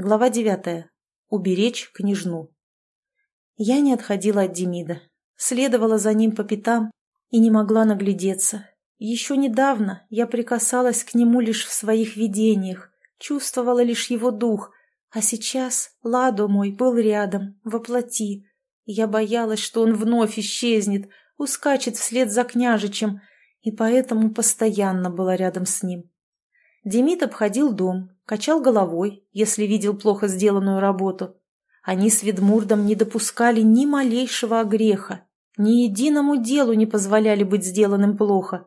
Глава девятая. Уберечь княжну. Я не отходила от Демида. Следовала за ним по пятам и не могла наглядеться. Еще недавно я прикасалась к нему лишь в своих видениях, чувствовала лишь его дух, а сейчас Ладо мой был рядом, воплоти. Я боялась, что он вновь исчезнет, ускачет вслед за княжичем, и поэтому постоянно была рядом с ним. Демид обходил дом, качал головой, если видел плохо сделанную работу. Они с Ведмурдом не допускали ни малейшего огреха, ни единому делу не позволяли быть сделанным плохо.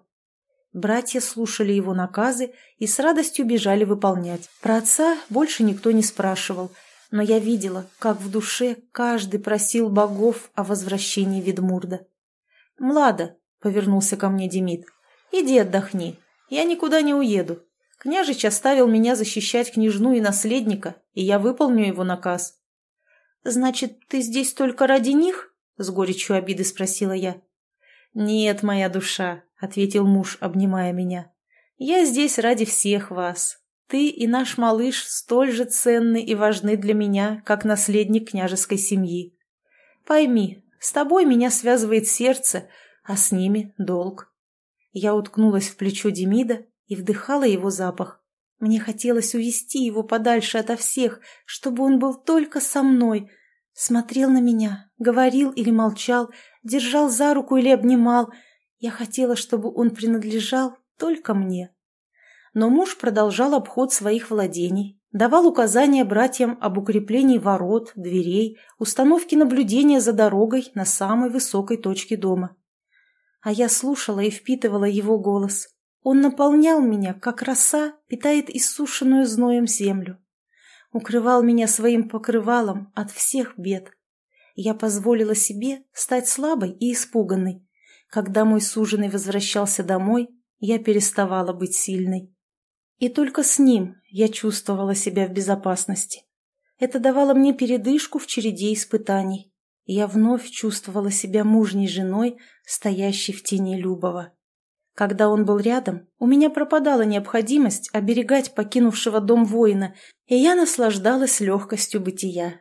Братья слушали его наказы и с радостью бежали выполнять. Про отца больше никто не спрашивал, но я видела, как в душе каждый просил богов о возвращении Ведмурда. «Млада», — повернулся ко мне Демид, — «иди отдохни, я никуда не уеду, Княжич оставил меня защищать княжну и наследника, и я выполню его наказ. «Значит, ты здесь только ради них?» — с горечью обиды спросила я. «Нет, моя душа», — ответил муж, обнимая меня. «Я здесь ради всех вас. Ты и наш малыш столь же ценны и важны для меня, как наследник княжеской семьи. Пойми, с тобой меня связывает сердце, а с ними — долг». Я уткнулась в плечо Демида и вдыхала его запах. Мне хотелось увести его подальше ото всех, чтобы он был только со мной. Смотрел на меня, говорил или молчал, держал за руку или обнимал. Я хотела, чтобы он принадлежал только мне. Но муж продолжал обход своих владений, давал указания братьям об укреплении ворот, дверей, установке наблюдения за дорогой на самой высокой точке дома. А я слушала и впитывала его голос. Он наполнял меня, как роса питает иссушенную зноем землю. Укрывал меня своим покрывалом от всех бед. Я позволила себе стать слабой и испуганной. Когда мой суженый возвращался домой, я переставала быть сильной. И только с ним я чувствовала себя в безопасности. Это давало мне передышку в череде испытаний. Я вновь чувствовала себя мужней женой, стоящей в тени Любова. Когда он был рядом, у меня пропадала необходимость оберегать покинувшего дом воина, и я наслаждалась легкостью бытия.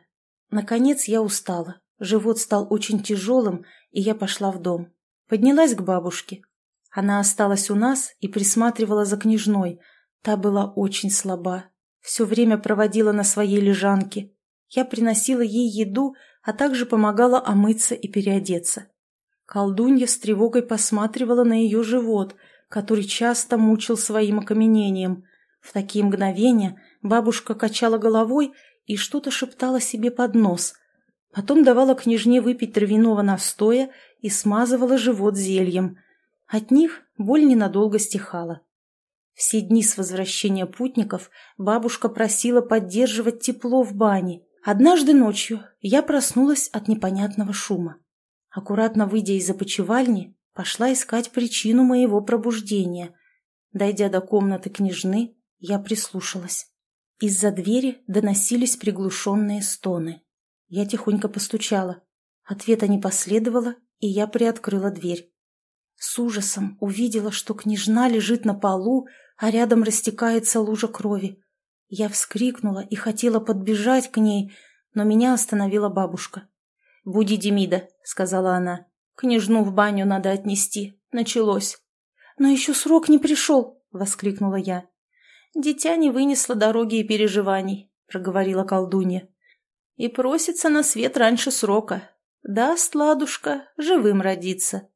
Наконец я устала, живот стал очень тяжелым, и я пошла в дом. Поднялась к бабушке. Она осталась у нас и присматривала за княжной. Та была очень слаба, все время проводила на своей лежанке. Я приносила ей еду, а также помогала омыться и переодеться. Колдунья с тревогой посматривала на ее живот, который часто мучил своим окаменением. В такие мгновения бабушка качала головой и что-то шептала себе под нос. Потом давала княжне выпить травяного настоя и смазывала живот зельем. От них боль ненадолго стихала. Все дни с возвращения путников бабушка просила поддерживать тепло в бане. Однажды ночью я проснулась от непонятного шума. Аккуратно выйдя из опочивальни, пошла искать причину моего пробуждения. Дойдя до комнаты княжны, я прислушалась. Из-за двери доносились приглушенные стоны. Я тихонько постучала. Ответа не последовало, и я приоткрыла дверь. С ужасом увидела, что княжна лежит на полу, а рядом растекается лужа крови. Я вскрикнула и хотела подбежать к ней, но меня остановила бабушка. «Буди Демида», — сказала она. «Княжну в баню надо отнести. Началось». «Но еще срок не пришел», — воскликнула я. «Дитя не вынесло дороги и переживаний», — проговорила колдунья. «И просится на свет раньше срока. Даст, ладушка, живым родиться».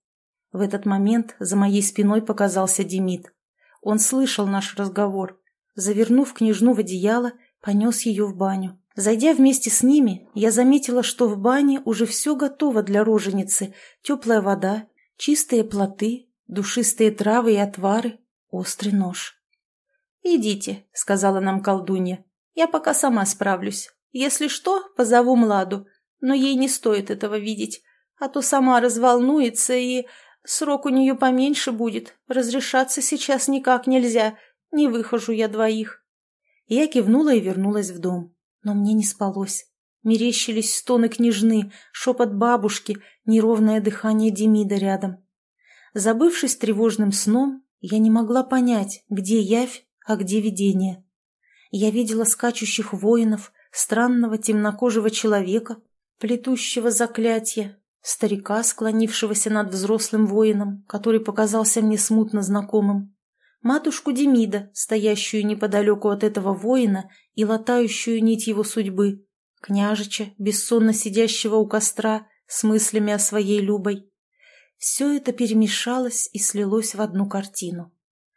В этот момент за моей спиной показался Демид. Он слышал наш разговор. Завернув княжну в одеяло, понес ее в баню. Зайдя вместе с ними, я заметила, что в бане уже все готово для роженицы. Теплая вода, чистые плоты, душистые травы и отвары, острый нож. «Идите», — сказала нам колдунья. «Я пока сама справлюсь. Если что, позову Младу, но ей не стоит этого видеть, а то сама разволнуется и... Срок у нее поменьше будет, разрешаться сейчас никак нельзя, не выхожу я двоих». Я кивнула и вернулась в дом. Но мне не спалось. Мерещились стоны княжны, шепот бабушки, неровное дыхание Демида рядом. Забывшись тревожным сном, я не могла понять, где явь, а где видение. Я видела скачущих воинов, странного темнокожего человека, плетущего заклятие, старика, склонившегося над взрослым воином, который показался мне смутно знакомым, матушку Демида, стоящую неподалеку от этого воина и латающую нить его судьбы, княжича, бессонно сидящего у костра с мыслями о своей Любой. Все это перемешалось и слилось в одну картину.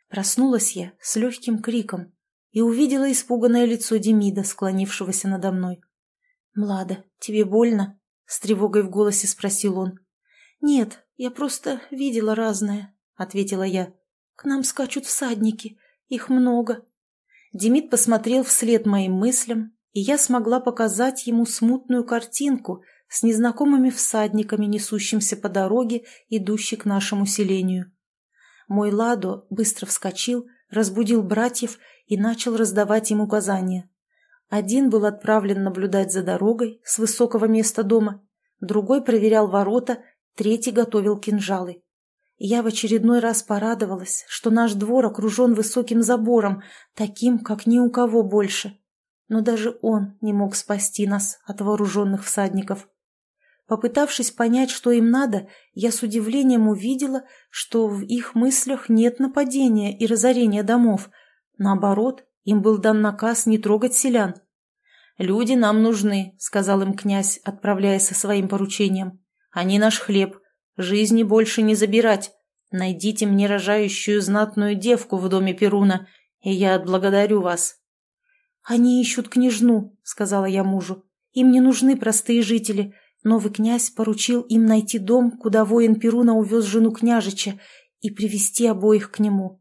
Проснулась я с легким криком и увидела испуганное лицо Демида, склонившегося надо мной. «Млада, тебе больно?» — с тревогой в голосе спросил он. «Нет, я просто видела разное», — ответила я. «К нам скачут всадники. Их много». Демид посмотрел вслед моим мыслям, и я смогла показать ему смутную картинку с незнакомыми всадниками, несущимся по дороге, идущей к нашему селению. Мой Ладо быстро вскочил, разбудил братьев и начал раздавать им указания. Один был отправлен наблюдать за дорогой с высокого места дома, другой проверял ворота, третий готовил кинжалы. Я в очередной раз порадовалась, что наш двор окружен высоким забором, таким, как ни у кого больше. Но даже он не мог спасти нас от вооруженных всадников. Попытавшись понять, что им надо, я с удивлением увидела, что в их мыслях нет нападения и разорения домов. Наоборот, им был дан наказ не трогать селян. «Люди нам нужны», — сказал им князь, отправляясь со своим поручением. «Они наш хлеб. Жизни больше не забирать. Найдите мне рожающую знатную девку в доме Перуна, и я отблагодарю вас». «Они ищут княжну», — сказала я мужу. «Им не нужны простые жители. Новый князь поручил им найти дом, куда воин Перуна увез жену княжича, и привести обоих к нему».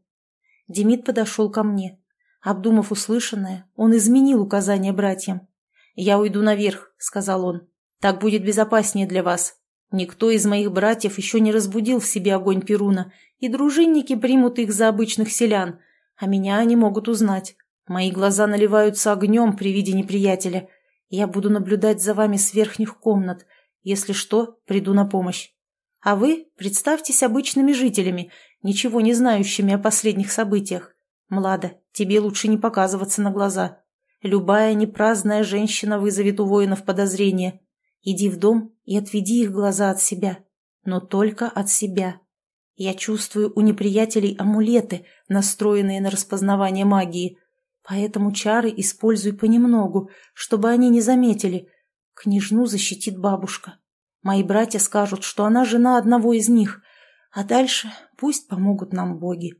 Демид подошел ко мне. Обдумав услышанное, он изменил указания братьям. «Я уйду наверх», — сказал он. «Так будет безопаснее для вас. Никто из моих братьев еще не разбудил в себе огонь Перуна, и дружинники примут их за обычных селян, а меня они могут узнать. Мои глаза наливаются огнем при виде неприятеля. Я буду наблюдать за вами с верхних комнат. Если что, приду на помощь. А вы представьтесь обычными жителями, ничего не знающими о последних событиях. Млада, тебе лучше не показываться на глаза. Любая непраздная женщина вызовет у воинов подозрение. Иди в дом и отведи их глаза от себя. Но только от себя. Я чувствую у неприятелей амулеты, настроенные на распознавание магии. Поэтому чары используй понемногу, чтобы они не заметили. Княжну защитит бабушка. Мои братья скажут, что она жена одного из них. А дальше пусть помогут нам боги.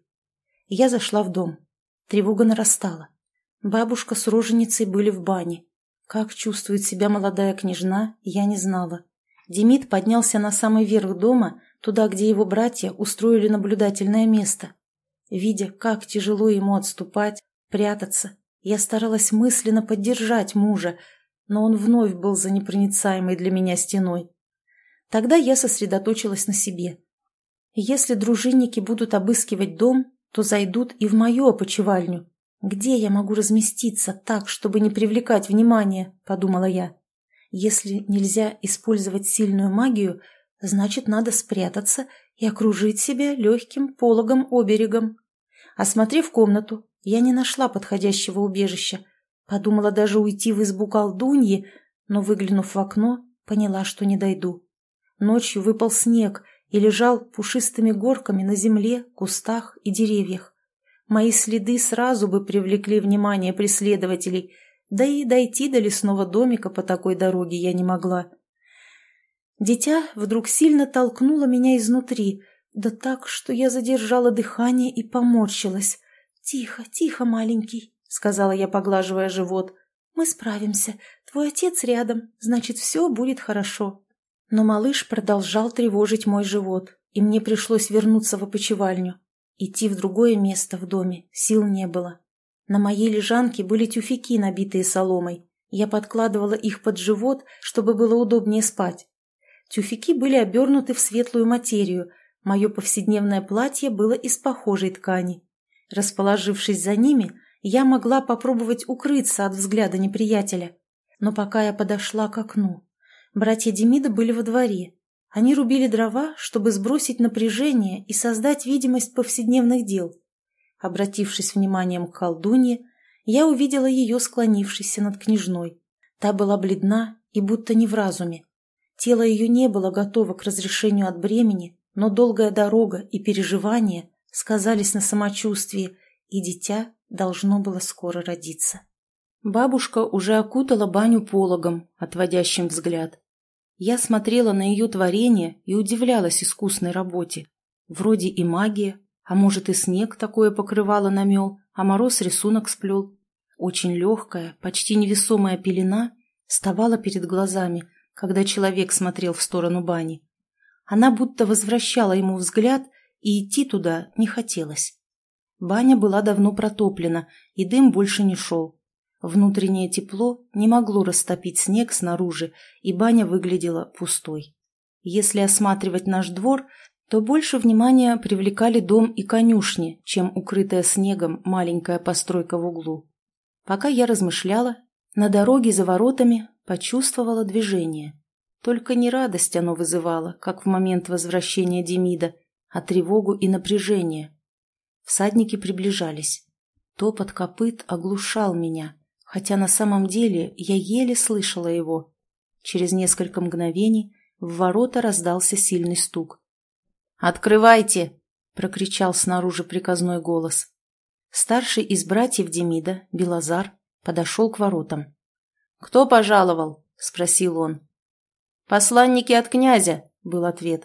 Я зашла в дом. Тревога нарастала. Бабушка с роженицей были в бане. Как чувствует себя молодая княжна, я не знала. Демид поднялся на самый верх дома, туда, где его братья устроили наблюдательное место. Видя, как тяжело ему отступать, прятаться, я старалась мысленно поддержать мужа, но он вновь был за непроницаемой для меня стеной. Тогда я сосредоточилась на себе. Если дружинники будут обыскивать дом, то зайдут и в мою опочивальню. Где я могу разместиться так, чтобы не привлекать внимания, подумала я. Если нельзя использовать сильную магию, значит, надо спрятаться и окружить себя легким пологом-оберегом. Осмотрев комнату, я не нашла подходящего убежища. Подумала даже уйти в избу колдуньи, но, выглянув в окно, поняла, что не дойду. Ночью выпал снег, и лежал пушистыми горками на земле, кустах и деревьях. Мои следы сразу бы привлекли внимание преследователей, да и дойти до лесного домика по такой дороге я не могла. Дитя вдруг сильно толкнуло меня изнутри, да так, что я задержала дыхание и поморщилась. «Тихо, тихо, маленький», — сказала я, поглаживая живот. «Мы справимся. Твой отец рядом, значит, все будет хорошо». Но малыш продолжал тревожить мой живот, и мне пришлось вернуться в опочивальню. Идти в другое место в доме сил не было. На моей лежанке были тюфяки, набитые соломой. Я подкладывала их под живот, чтобы было удобнее спать. Тюфяки были обернуты в светлую материю. Мое повседневное платье было из похожей ткани. Расположившись за ними, я могла попробовать укрыться от взгляда неприятеля. Но пока я подошла к окну, Братья Демида были во дворе. Они рубили дрова, чтобы сбросить напряжение и создать видимость повседневных дел. Обратившись вниманием к колдунье, я увидела ее склонившейся над княжной. Та была бледна и будто не в разуме. Тело ее не было готово к разрешению от бремени, но долгая дорога и переживания сказались на самочувствии, и дитя должно было скоро родиться. Бабушка уже окутала баню пологом, отводящим взгляд. Я смотрела на ее творение и удивлялась искусной работе. Вроде и магия, а может и снег такое покрывало намел, а мороз рисунок сплел. Очень легкая, почти невесомая пелена вставала перед глазами, когда человек смотрел в сторону бани. Она будто возвращала ему взгляд, и идти туда не хотелось. Баня была давно протоплена, и дым больше не шел. Внутреннее тепло не могло растопить снег снаружи, и баня выглядела пустой. Если осматривать наш двор, то больше внимания привлекали дом и конюшни, чем укрытая снегом маленькая постройка в углу. Пока я размышляла, на дороге за воротами почувствовала движение. Только не радость оно вызывало, как в момент возвращения Демида, а тревогу и напряжение. Всадники приближались. Топот копыт оглушал меня, хотя на самом деле я еле слышала его. Через несколько мгновений в ворота раздался сильный стук. «Открывайте!» — прокричал снаружи приказной голос. Старший из братьев Демида, Белозар, подошел к воротам. «Кто пожаловал?» — спросил он. «Посланники от князя», — был ответ.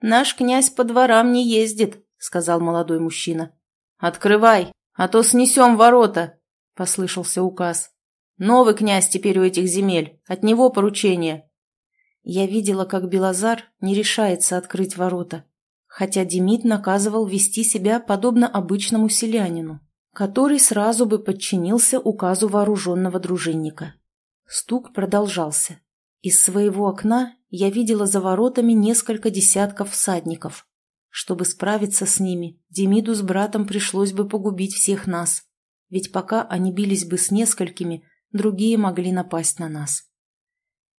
«Наш князь по дворам не ездит», — сказал молодой мужчина. «Открывай, а то снесем ворота», — послышался указ. «Новый князь теперь у этих земель. От него поручение». Я видела, как Белозар не решается открыть ворота, хотя Демид наказывал вести себя подобно обычному селянину, который сразу бы подчинился указу вооруженного дружинника. Стук продолжался. Из своего окна я видела за воротами несколько десятков всадников. Чтобы справиться с ними, Демиду с братом пришлось бы погубить всех нас ведь пока они бились бы с несколькими, другие могли напасть на нас.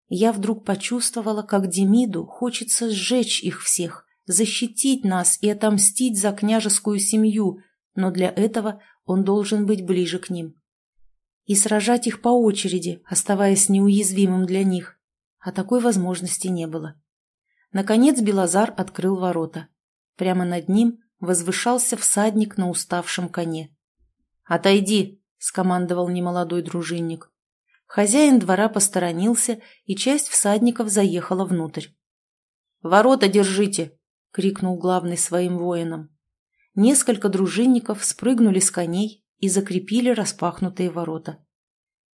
Я вдруг почувствовала, как Демиду хочется сжечь их всех, защитить нас и отомстить за княжескую семью, но для этого он должен быть ближе к ним. И сражать их по очереди, оставаясь неуязвимым для них. А такой возможности не было. Наконец Белозар открыл ворота. Прямо над ним возвышался всадник на уставшем коне. «Отойди!» — скомандовал немолодой дружинник. Хозяин двора посторонился, и часть всадников заехала внутрь. «Ворота держите!» — крикнул главный своим воинам. Несколько дружинников спрыгнули с коней и закрепили распахнутые ворота.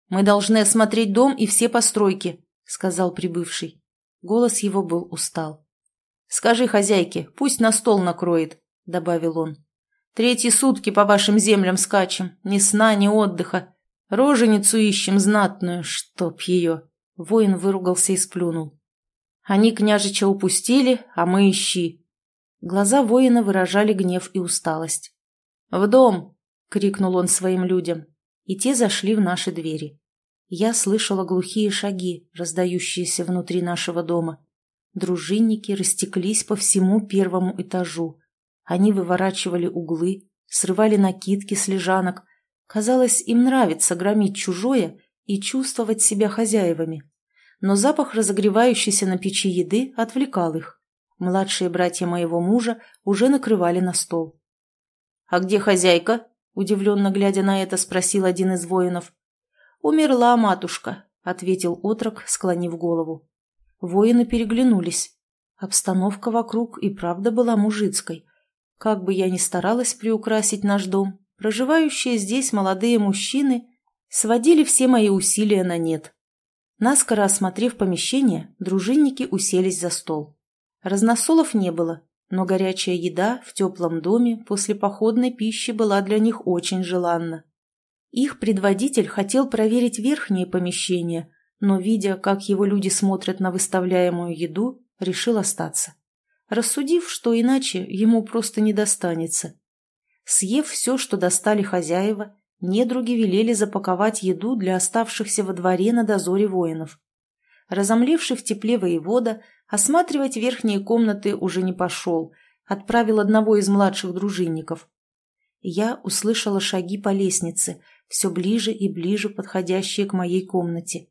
«Мы должны осмотреть дом и все постройки», — сказал прибывший. Голос его был устал. «Скажи хозяйке, пусть на стол накроет», — добавил он. Третьи сутки по вашим землям скачем, ни сна, ни отдыха. Роженицу ищем знатную, чтоб ее. Воин выругался и сплюнул. Они княжича упустили, а мы ищи. Глаза воина выражали гнев и усталость. «В дом!» — крикнул он своим людям, и те зашли в наши двери. Я слышала глухие шаги, раздающиеся внутри нашего дома. Дружинники растеклись по всему первому этажу. Они выворачивали углы, срывали накидки с лежанок. Казалось, им нравится громить чужое и чувствовать себя хозяевами. Но запах разогревающейся на печи еды отвлекал их. Младшие братья моего мужа уже накрывали на стол. «А где хозяйка?» – удивленно глядя на это, спросил один из воинов. «Умерла матушка», – ответил отрок, склонив голову. Воины переглянулись. Обстановка вокруг и правда была мужицкой. Как бы я ни старалась приукрасить наш дом, проживающие здесь молодые мужчины сводили все мои усилия на нет. Наскоро осмотрев помещение, дружинники уселись за стол. Разносолов не было, но горячая еда в теплом доме после походной пищи была для них очень желанна. Их предводитель хотел проверить верхние помещения, но, видя, как его люди смотрят на выставляемую еду, решил остаться рассудив, что иначе ему просто не достанется. Съев все, что достали хозяева, недруги велели запаковать еду для оставшихся во дворе на дозоре воинов. Разомлевший в тепле воевода осматривать верхние комнаты уже не пошел, отправил одного из младших дружинников. Я услышала шаги по лестнице, все ближе и ближе подходящие к моей комнате.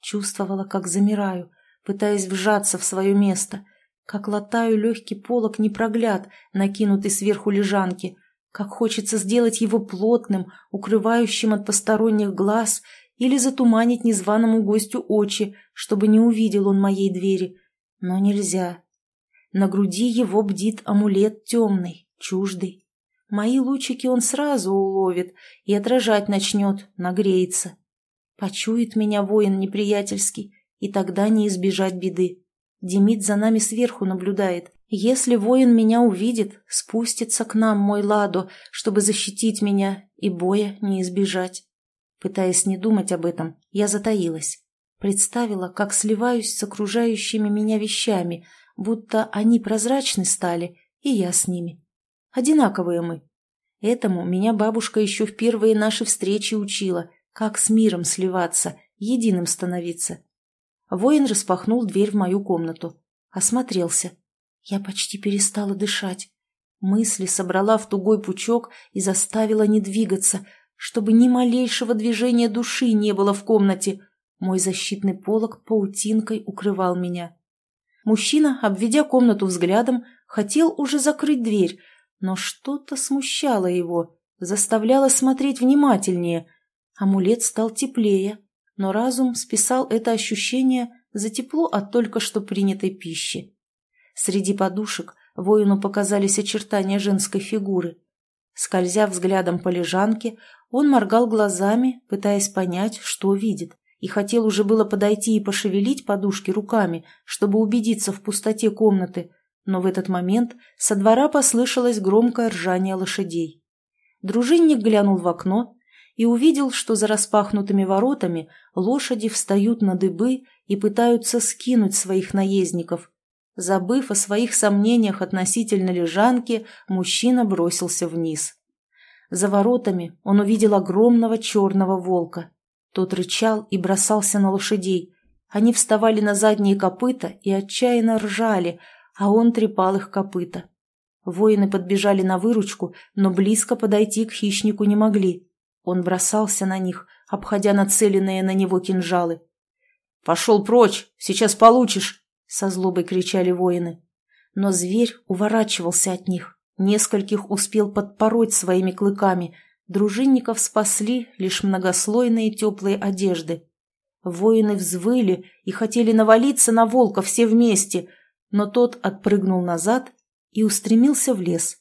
чувствовала, как замираю, пытаясь вжаться в свое место, как латаю легкий полок непрогляд, накинутый сверху лежанки, как хочется сделать его плотным, укрывающим от посторонних глаз или затуманить незваному гостю очи, чтобы не увидел он моей двери. Но нельзя. На груди его бдит амулет темный, чуждый. Мои лучики он сразу уловит и отражать начнет, нагреется. Почует меня воин неприятельский, и тогда не избежать беды. Демид за нами сверху наблюдает. Если воин меня увидит, спустится к нам мой Ладо, чтобы защитить меня и боя не избежать. Пытаясь не думать об этом, я затаилась. Представила, как сливаюсь с окружающими меня вещами, будто они прозрачны стали, и я с ними. Одинаковые мы. Этому меня бабушка еще в первые наши встречи учила, как с миром сливаться, единым становиться. Воин распахнул дверь в мою комнату. Осмотрелся. Я почти перестала дышать. Мысли собрала в тугой пучок и заставила не двигаться, чтобы ни малейшего движения души не было в комнате. Мой защитный полог паутинкой укрывал меня. Мужчина, обведя комнату взглядом, хотел уже закрыть дверь, но что-то смущало его, заставляло смотреть внимательнее. Амулет стал теплее, но разум списал это ощущение за тепло от только что принятой пищи. Среди подушек воину показались очертания женской фигуры. Скользя взглядом по лежанке, он моргал глазами, пытаясь понять, что видит, и хотел уже было подойти и пошевелить подушки руками, чтобы убедиться в пустоте комнаты, но в этот момент со двора послышалось громкое ржание лошадей. Дружинник глянул в окно и увидел, что за распахнутыми воротами лошади встают на дыбы и пытаются скинуть своих наездников. Забыв о своих сомнениях относительно лежанки, мужчина бросился вниз. За воротами он увидел огромного черного волка. Тот рычал и бросался на лошадей. Они вставали на задние копыта и отчаянно ржали, а он трепал их копыта. Воины подбежали на выручку, но близко подойти к хищнику не могли. Он бросался на них, обходя нацеленные на него кинжалы. «Пошел прочь! Сейчас получишь!» — со злобой кричали воины. Но зверь уворачивался от них, нескольких успел подпороть своими клыками. Дружинников спасли лишь многослойные теплые одежды. Воины взвыли и хотели навалиться на волка все вместе, но тот отпрыгнул назад и устремился в лес.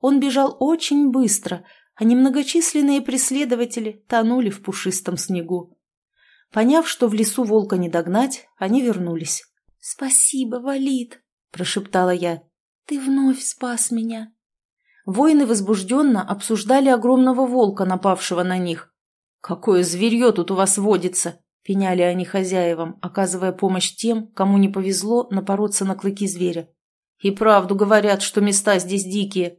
Он бежал очень быстро — а немногочисленные преследователи тонули в пушистом снегу. Поняв, что в лесу волка не догнать, они вернулись. «Спасибо, Валид!» – прошептала я. «Ты вновь спас меня!» Воины возбужденно обсуждали огромного волка, напавшего на них. «Какое зверье тут у вас водится!» – пеняли они хозяевам, оказывая помощь тем, кому не повезло напороться на клыки зверя. «И правду говорят, что места здесь дикие!»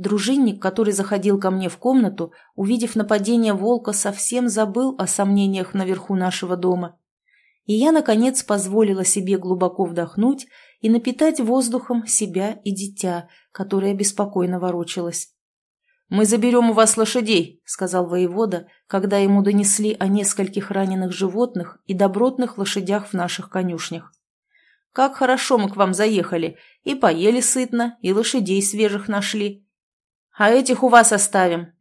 Дружинник, который заходил ко мне в комнату, увидев нападение волка, совсем забыл о сомнениях наверху нашего дома. И я, наконец, позволила себе глубоко вдохнуть и напитать воздухом себя и дитя, которое беспокойно ворочалось. «Мы заберем у вас лошадей», — сказал воевода, когда ему донесли о нескольких раненых животных и добротных лошадях в наших конюшнях. «Как хорошо мы к вам заехали, и поели сытно, и лошадей свежих нашли. А этих у вас оставим.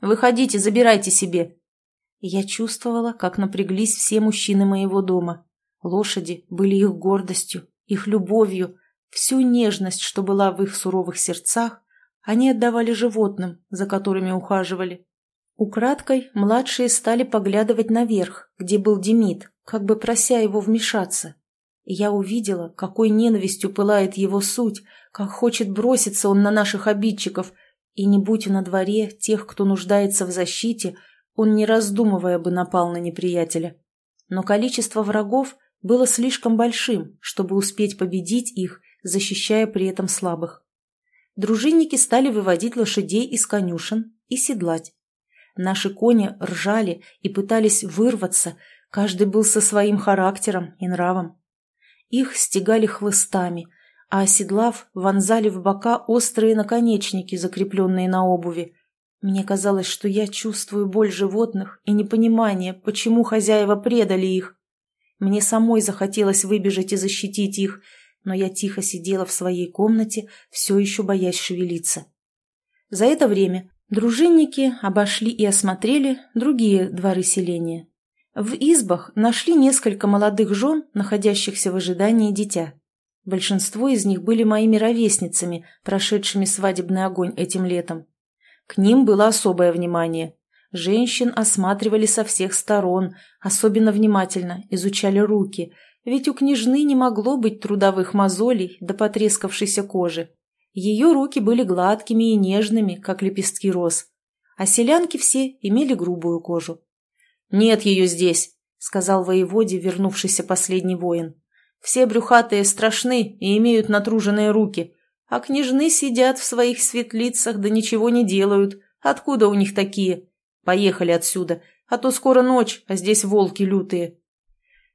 Выходите, забирайте себе». Я чувствовала, как напряглись все мужчины моего дома. Лошади были их гордостью, их любовью, всю нежность, что была в их суровых сердцах, они отдавали животным, за которыми ухаживали. Украдкой младшие стали поглядывать наверх, где был Демид, как бы прося его вмешаться. Я увидела, какой ненавистью пылает его суть, как хочет броситься он на наших обидчиков, и не будь на дворе тех, кто нуждается в защите, он, не раздумывая бы, напал на неприятеля. Но количество врагов было слишком большим, чтобы успеть победить их, защищая при этом слабых. Дружинники стали выводить лошадей из конюшен и седлать. Наши кони ржали и пытались вырваться, каждый был со своим характером и нравом. Их стегали хлыстами – а оседлав, вонзали в бока острые наконечники, закрепленные на обуви. Мне казалось, что я чувствую боль животных и непонимание, почему хозяева предали их. Мне самой захотелось выбежать и защитить их, но я тихо сидела в своей комнате, все еще боясь шевелиться. За это время дружинники обошли и осмотрели другие дворы селения. В избах нашли несколько молодых жен, находящихся в ожидании дитя. Большинство из них были моими ровесницами, прошедшими свадебный огонь этим летом. К ним было особое внимание. Женщин осматривали со всех сторон, особенно внимательно изучали руки, ведь у княжны не могло быть трудовых мозолей до потрескавшейся кожи. Ее руки были гладкими и нежными, как лепестки роз, а селянки все имели грубую кожу. «Нет ее здесь», — сказал воеводе вернувшийся последний воин. «Все брюхатые страшны и имеют натруженные руки, а княжны сидят в своих светлицах да ничего не делают. Откуда у них такие? Поехали отсюда, а то скоро ночь, а здесь волки лютые».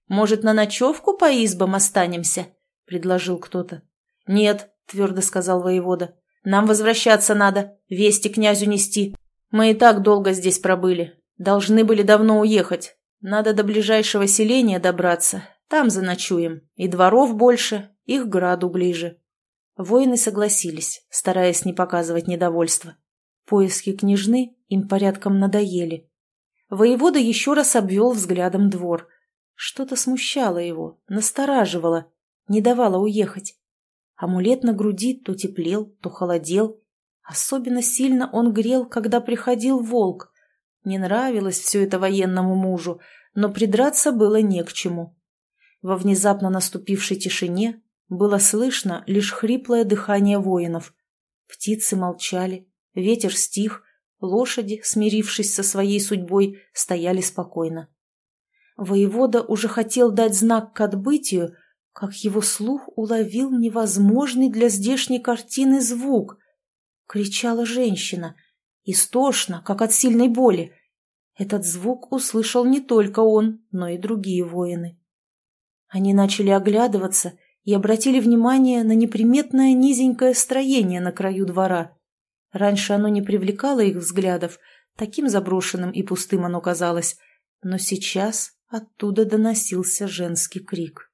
«Может, на ночевку по избам останемся?» — предложил кто-то. «Нет», — твердо сказал воевода. «Нам возвращаться надо, вести князю нести. Мы и так долго здесь пробыли. Должны были давно уехать. Надо до ближайшего селения добраться. Там заночуем. И дворов больше, их к граду ближе». Воины согласились, стараясь не показывать недовольства. Поиски княжны им порядком надоели. Воевода еще раз обвел взглядом двор. Что-то смущало его, настораживало, не давало уехать. Амулет на груди то теплел, то холодел. Особенно сильно он грел, когда приходил волк. Не нравилось все это военному мужу, но придраться было не к чему. Во внезапно наступившей тишине было слышно лишь хриплое дыхание воинов. Птицы молчали, ветер стих, лошади, смирившись со своей судьбой, стояли спокойно. Воевода уже хотел дать знак к отбытию, как его слух уловил невозможный для здешней картины звук. Кричала женщина, истошно, как от сильной боли. Этот звук услышал не только он, но и другие воины. Они начали оглядываться и обратили внимание на неприметное низенькое строение на краю двора. Раньше оно не привлекало их взглядов, таким заброшенным и пустым оно казалось, но сейчас оттуда доносился женский крик.